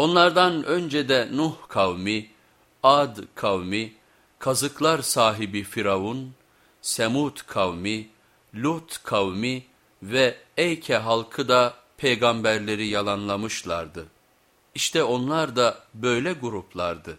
Onlardan önce de Nuh kavmi, Ad kavmi, kazıklar sahibi Firavun, Semud kavmi, Lut kavmi ve Eyke halkı da peygamberleri yalanlamışlardı. İşte onlar da böyle gruplardı.